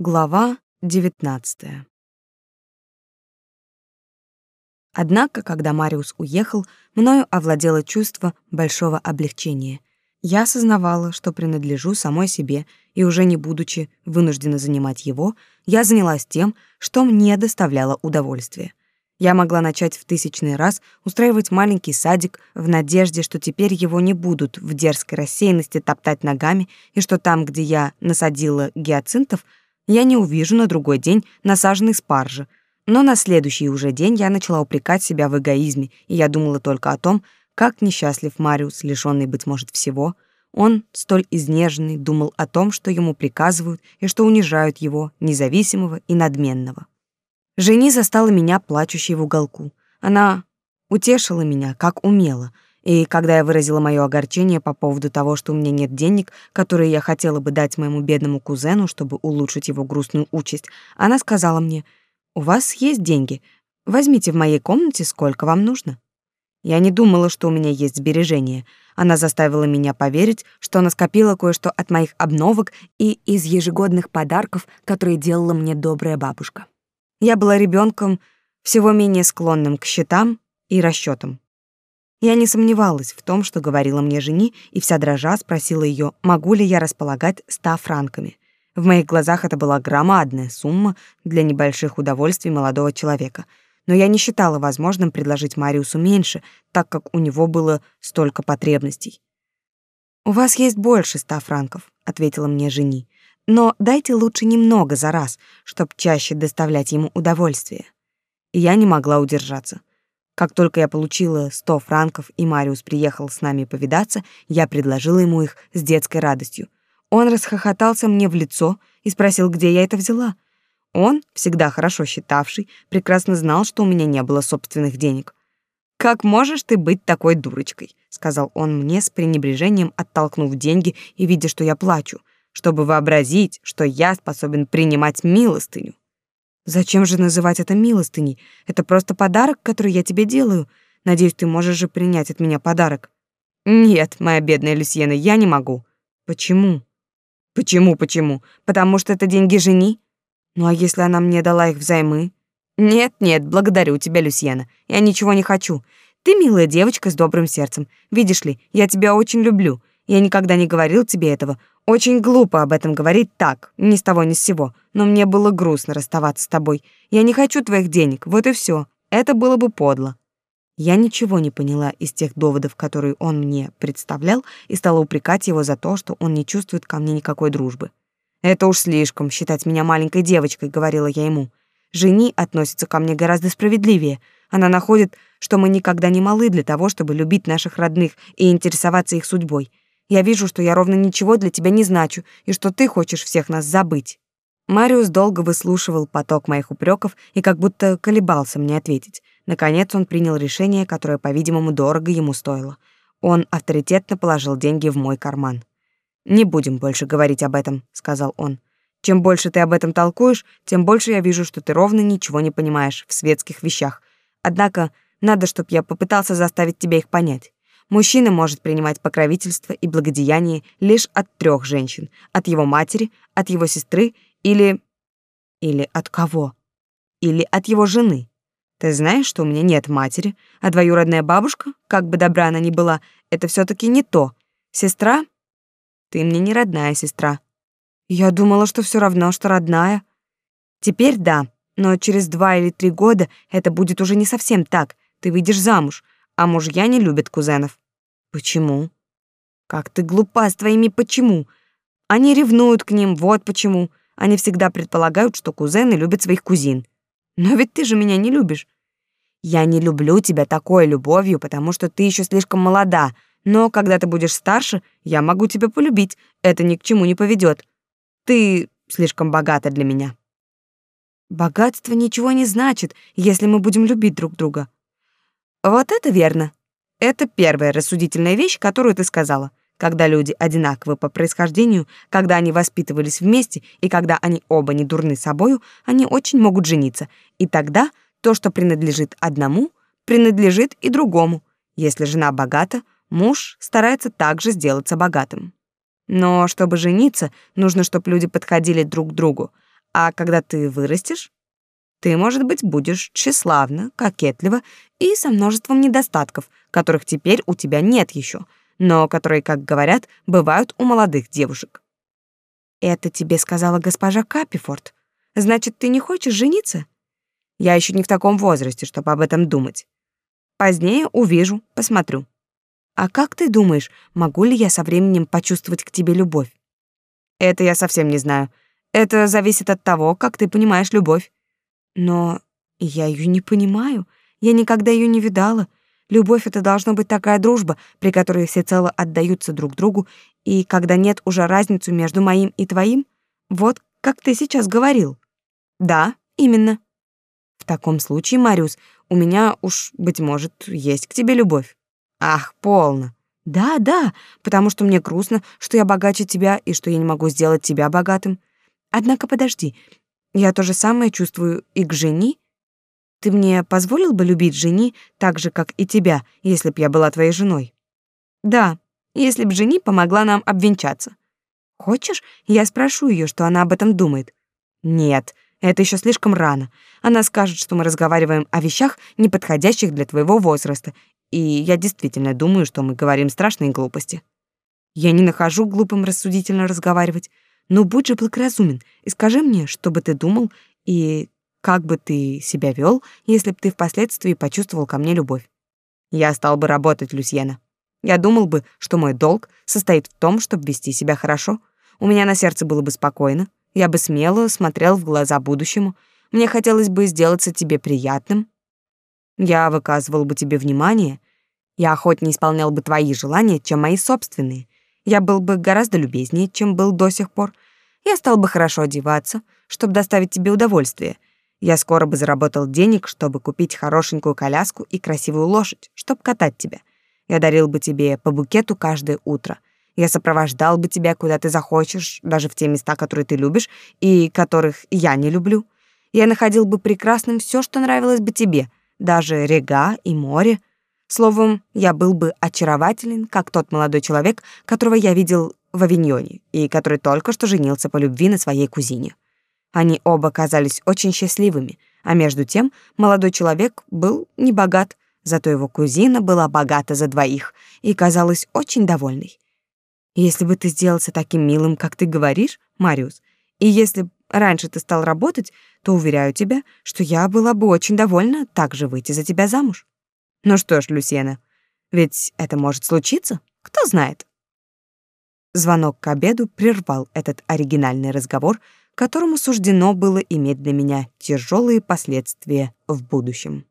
Глава 19. Однако, когда Мариус уехал, мною овладело чувство большого облегчения. Я осознавала, что принадлежу самой себе, и уже не будучи вынуждена занимать его, я занялась тем, что мне доставляло удовольствие. Я могла начать в тысячный раз устраивать маленький садик в надежде, что теперь его не будут в дерзкой рассеянности топтать ногами, и что там, где я насадила гиацинтов, я не увижу на другой день насаженный спаржи. Но на следующий уже день я начала упрекать себя в эгоизме, и я думала только о том, как несчастлив Мариус, лишённый, быть может, всего. Он, столь изнеженный, думал о том, что ему приказывают и что унижают его, независимого и надменного. Жени застала меня плачущей в уголку. Она утешила меня, как умела — и когда я выразила мое огорчение по поводу того, что у меня нет денег, которые я хотела бы дать моему бедному кузену, чтобы улучшить его грустную участь, она сказала мне, «У вас есть деньги. Возьмите в моей комнате сколько вам нужно». Я не думала, что у меня есть сбережения. Она заставила меня поверить, что она скопила кое-что от моих обновок и из ежегодных подарков, которые делала мне добрая бабушка. Я была ребенком, всего менее склонным к счетам и расчетам. Я не сомневалась в том, что говорила мне жени, и вся дрожа спросила ее, могу ли я располагать ста франками. В моих глазах это была громадная сумма для небольших удовольствий молодого человека. Но я не считала возможным предложить Мариусу меньше, так как у него было столько потребностей. «У вас есть больше ста франков», — ответила мне жени. «Но дайте лучше немного за раз, чтобы чаще доставлять ему удовольствие». И я не могла удержаться. Как только я получила сто франков и Мариус приехал с нами повидаться, я предложила ему их с детской радостью. Он расхохотался мне в лицо и спросил, где я это взяла. Он, всегда хорошо считавший, прекрасно знал, что у меня не было собственных денег. «Как можешь ты быть такой дурочкой?» — сказал он мне с пренебрежением, оттолкнув деньги и видя, что я плачу, чтобы вообразить, что я способен принимать милостыню. Зачем же называть это милостыней? Это просто подарок, который я тебе делаю. Надеюсь, ты можешь же принять от меня подарок. Нет, моя бедная Люсьена, я не могу. Почему? Почему, почему? Потому что это деньги жени? Ну а если она мне дала их взаймы? Нет, нет, благодарю тебя, Люсьена. Я ничего не хочу. Ты милая девочка с добрым сердцем. Видишь ли, я тебя очень люблю. Я никогда не говорил тебе этого. Очень глупо об этом говорить так, ни с того ни с сего. Но мне было грустно расставаться с тобой. Я не хочу твоих денег, вот и все. Это было бы подло. Я ничего не поняла из тех доводов, которые он мне представлял, и стала упрекать его за то, что он не чувствует ко мне никакой дружбы. «Это уж слишком, считать меня маленькой девочкой», — говорила я ему. «Жени относится ко мне гораздо справедливее. Она находит, что мы никогда не малы для того, чтобы любить наших родных и интересоваться их судьбой. Я вижу, что я ровно ничего для тебя не значу, и что ты хочешь всех нас забыть». Мариус долго выслушивал поток моих упреков и как будто колебался мне ответить. Наконец он принял решение, которое, по-видимому, дорого ему стоило. Он авторитетно положил деньги в мой карман. «Не будем больше говорить об этом», — сказал он. «Чем больше ты об этом толкуешь, тем больше я вижу, что ты ровно ничего не понимаешь в светских вещах. Однако надо, чтобы я попытался заставить тебя их понять. Мужчина может принимать покровительство и благодеяние лишь от трех женщин: от его матери, от его сестры или или от кого? Или от его жены. Ты знаешь, что у меня нет матери, а двоюродная бабушка, как бы добра она ни была, это все таки не то. Сестра? Ты мне не родная сестра. Я думала, что все равно, что родная. Теперь да, но через два или три года это будет уже не совсем так. Ты выйдешь замуж, а мужья не любят кузенов. Почему? Как ты глупа с твоими почему? Они ревнуют к ним, вот почему. Они всегда предполагают, что кузены любят своих кузин. Но ведь ты же меня не любишь. Я не люблю тебя такой любовью, потому что ты еще слишком молода. Но когда ты будешь старше, я могу тебя полюбить. Это ни к чему не поведет. Ты слишком богата для меня. Богатство ничего не значит, если мы будем любить друг друга. Вот это верно. Это первая рассудительная вещь, которую ты сказала. Когда люди одинаковы по происхождению, когда они воспитывались вместе и когда они оба не дурны собою, они очень могут жениться. И тогда то, что принадлежит одному, принадлежит и другому. Если жена богата, муж старается также сделаться богатым. Но чтобы жениться, нужно, чтобы люди подходили друг к другу. А когда ты вырастешь, ты, может быть, будешь тщеславна, кокетлива и со множеством недостатков, которых теперь у тебя нет еще, но которые, как говорят, бывают у молодых девушек. Это тебе сказала госпожа Капифорд. Значит, ты не хочешь жениться? Я еще не в таком возрасте, чтобы об этом думать. Позднее увижу, посмотрю. А как ты думаешь, могу ли я со временем почувствовать к тебе любовь? Это я совсем не знаю. Это зависит от того, как ты понимаешь любовь. Но я ее не понимаю. Я никогда ее не видала. Любовь — это должна быть такая дружба, при которой все цело отдаются друг другу, и когда нет уже разницы между моим и твоим. Вот как ты сейчас говорил. Да, именно. В таком случае, Мариус, у меня уж, быть может, есть к тебе любовь. Ах, полно. Да, да, потому что мне грустно, что я богаче тебя и что я не могу сделать тебя богатым. Однако подожди, я то же самое чувствую и к Жени. Ты мне позволил бы любить Жени так же, как и тебя, если б я была твоей женой? Да, если б Жени помогла нам обвенчаться. Хочешь, я спрошу ее, что она об этом думает? Нет, это еще слишком рано. Она скажет, что мы разговариваем о вещах, не подходящих для твоего возраста, и я действительно думаю, что мы говорим страшные глупости. Я не нахожу глупым рассудительно разговаривать. Но будь же благоразумен и скажи мне, что бы ты думал и как бы ты себя вел, если бы ты впоследствии почувствовал ко мне любовь. Я стал бы работать, Люсьена. Я думал бы, что мой долг состоит в том, чтобы вести себя хорошо. У меня на сердце было бы спокойно. Я бы смело смотрел в глаза будущему. Мне хотелось бы сделаться тебе приятным. Я выказывал бы тебе внимание. Я охотнее исполнял бы твои желания, чем мои собственные я был бы гораздо любезнее, чем был до сих пор. Я стал бы хорошо одеваться, чтобы доставить тебе удовольствие. Я скоро бы заработал денег, чтобы купить хорошенькую коляску и красивую лошадь, чтобы катать тебя. Я дарил бы тебе по букету каждое утро. Я сопровождал бы тебя, куда ты захочешь, даже в те места, которые ты любишь и которых я не люблю. Я находил бы прекрасным все, что нравилось бы тебе, даже рега и море, Словом, я был бы очарователен, как тот молодой человек, которого я видел в Авиньоне и который только что женился по любви на своей кузине. Они оба казались очень счастливыми, а между тем молодой человек был не богат, зато его кузина была богата за двоих и казалась очень довольной. Если бы ты сделался таким милым, как ты говоришь, Мариус, и если раньше ты стал работать, то уверяю тебя, что я была бы очень довольна также выйти за тебя замуж. Ну что ж, Люсьена, ведь это может случиться, кто знает. Звонок к обеду прервал этот оригинальный разговор, которому суждено было иметь для меня тяжелые последствия в будущем.